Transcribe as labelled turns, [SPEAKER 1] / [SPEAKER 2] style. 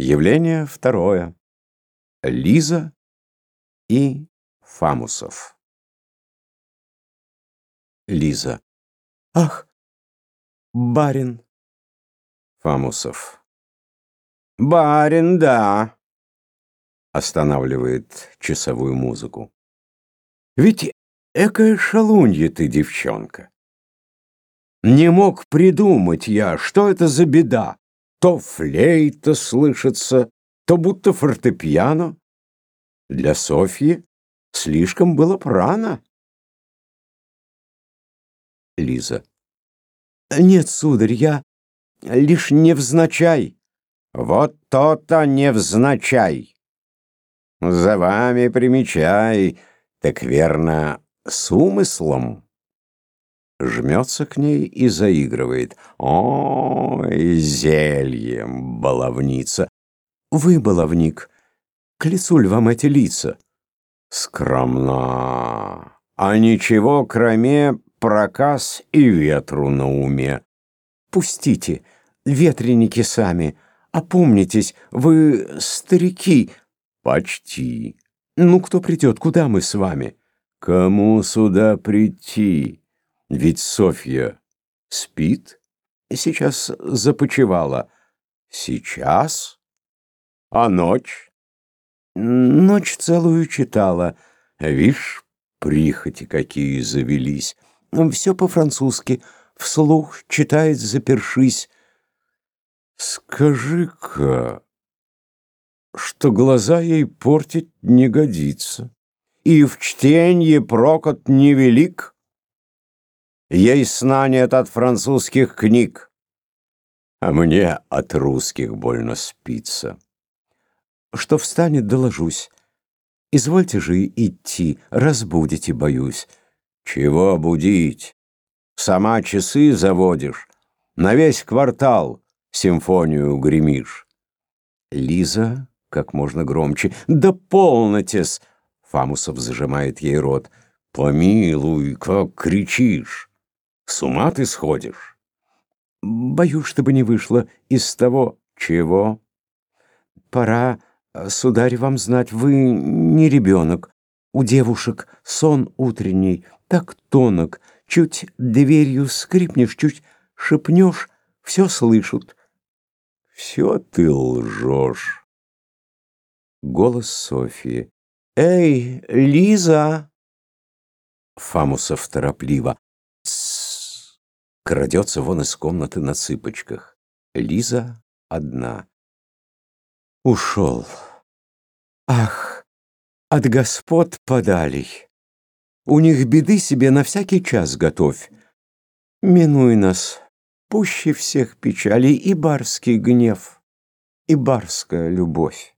[SPEAKER 1] Явление второе. Лиза и Фамусов. Лиза.
[SPEAKER 2] Ах, барин.
[SPEAKER 1] Фамусов. Барин, да. Останавливает часовую музыку. Ведь экая шалунья ты, девчонка. Не мог придумать я, что это за беда. То флейта слышится, то будто фортепиано. Для Софьи слишком было прано.
[SPEAKER 2] Лиза. Нет, сударь, я лишь невзначай.
[SPEAKER 1] Вот то-то невзначай. За вами примечай, так верно, с умыслом жмется к ней и заигрывает. Ой, зельем, баловница!
[SPEAKER 2] Вы, баловник, к лицу ль вам эти лица?
[SPEAKER 1] Скромна, а ничего, кроме проказ и ветру на уме.
[SPEAKER 2] Пустите, ветреники сами, опомнитесь, вы старики.
[SPEAKER 1] Почти.
[SPEAKER 2] Ну, кто придет, куда мы с вами?
[SPEAKER 1] Кому сюда прийти? Ведь Софья спит, сейчас започевала. Сейчас? А ночь?
[SPEAKER 2] Ночь целую читала.
[SPEAKER 1] Вишь, прихоти какие завелись.
[SPEAKER 2] Все по-французски. Вслух читает, запершись.
[SPEAKER 1] Скажи-ка, что глаза ей портить не годится. И в чтенье прокот невелик. Ей сна нет от французских книг, а мне от русских больно спится.
[SPEAKER 2] Что встанет, доложусь. Извольте же идти, разбудите, боюсь.
[SPEAKER 1] Чего будить? Сама часы заводишь, на весь квартал симфонию гремишь.
[SPEAKER 2] Лиза как можно громче. «Да полнотесь!» Фамусов зажимает ей рот.
[SPEAKER 1] «Помилуй, как кричишь!» С ума ты сходишь?
[SPEAKER 2] Боюсь, чтобы не вышло из того,
[SPEAKER 1] чего.
[SPEAKER 2] Пора, сударь, вам знать, вы не ребенок. У девушек сон утренний так тонок. Чуть дверью скрипнешь, чуть шепнешь, все слышат.
[SPEAKER 1] Все ты лжешь.
[SPEAKER 2] Голос Софии. «Эй, Лиза!» Фамусов торопливо крадется вон из комнаты на цыпочках. Лиза одна. Ушел. Ах, от господ подалей. У них беды себе на всякий час готовь. Минуй нас, пуще всех печалей и барский гнев, и барская любовь.